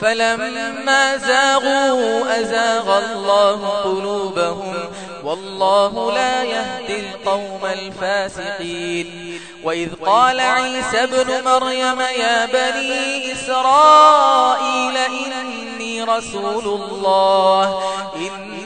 فلما زاغوا أزاغ الله قلوبهم والله لا يهدي القوم الفاسقين. وإذ قال عيسى ابن مريم يا بني إسرائيل إني رسول الله إني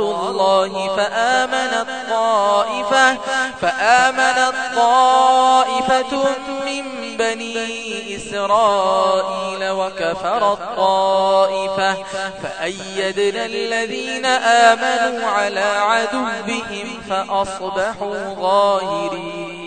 الله فآمنت طائفة فآمنت طائفة من بني إسرائيل وكفر الطائفة فأيدنا الذين آمنوا على عدوهم فأصبحوا ظاهرين.